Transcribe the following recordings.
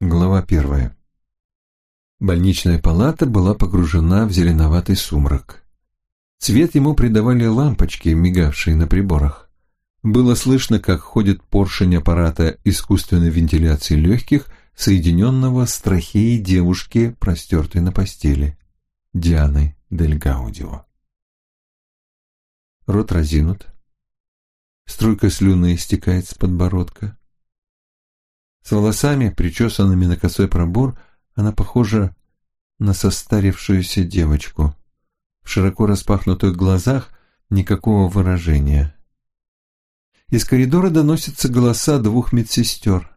Глава первая. Больничная палата была погружена в зеленоватый сумрак. Цвет ему придавали лампочки, мигавшие на приборах. Было слышно, как ходит поршень аппарата искусственной вентиляции легких, соединенного с трахеей девушки, простертой на постели, Дианы Дель Гаудио. Рот разинут. Струйка слюны истекает с подбородка. С волосами, причесанными на косой пробор, она похожа на состарившуюся девочку. В широко распахнутых глазах никакого выражения. Из коридора доносятся голоса двух медсестер.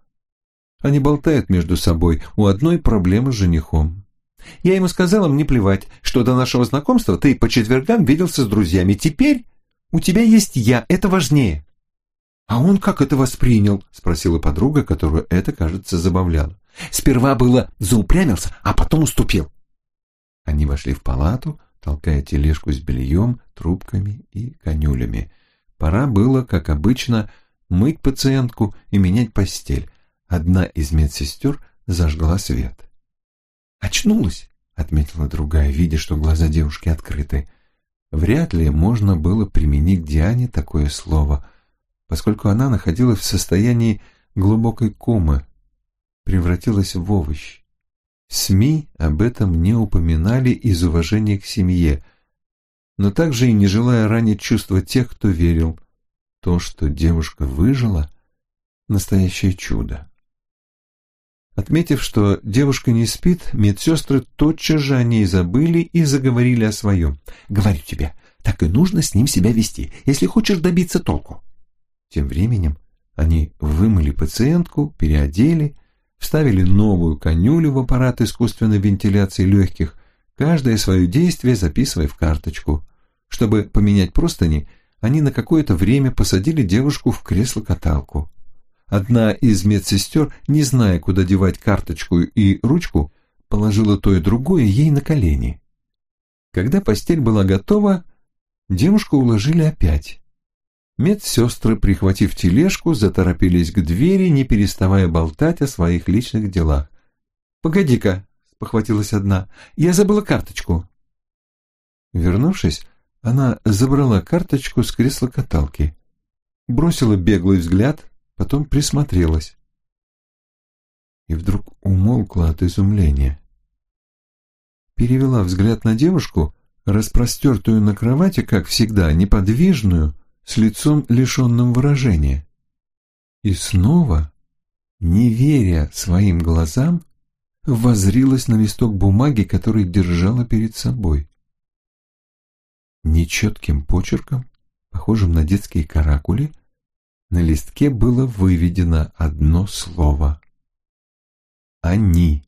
Они болтают между собой, у одной проблема с женихом. Я ему сказала, мне плевать, что до нашего знакомства ты по четвергам виделся с друзьями. Теперь у тебя есть я, это важнее. «А он как это воспринял?» — спросила подруга, которую это, кажется, забавляло. «Сперва было заупрямился, а потом уступил». Они вошли в палату, толкая тележку с бельем, трубками и конюлями. Пора было, как обычно, мыть пациентку и менять постель. Одна из медсестер зажгла свет. «Очнулась», — отметила другая, видя, что глаза девушки открыты. Вряд ли можно было применить Диане такое слово, поскольку она находилась в состоянии глубокой комы, превратилась в овощ. СМИ об этом не упоминали из уважения к семье, но также и не желая ранить чувства тех, кто верил. То, что девушка выжила — настоящее чудо. Отметив, что девушка не спит, медсестры тотчас же о ней забыли и заговорили о своем. «Говорю тебе, так и нужно с ним себя вести, если хочешь добиться толку». Тем временем они вымыли пациентку, переодели, вставили новую конюлю в аппарат искусственной вентиляции легких, каждое свое действие записывая в карточку. Чтобы поменять простыни, они на какое-то время посадили девушку в кресло-каталку. Одна из медсестер, не зная, куда девать карточку и ручку, положила то и другое ей на колени. Когда постель была готова, девушку уложили опять. Медсестры, прихватив тележку, заторопились к двери, не переставая болтать о своих личных делах. «Погоди-ка», — похватилась одна, — «я забыла карточку». Вернувшись, она забрала карточку с кресла каталки, бросила беглый взгляд, потом присмотрелась. И вдруг умолкла от изумления. Перевела взгляд на девушку, распростертую на кровати, как всегда, неподвижную, с лицом лишенным выражения. И снова, не веря своим глазам, возрилась на листок бумаги, который держала перед собой. Нечетким почерком, похожим на детские каракули, на листке было выведено одно слово. «Они».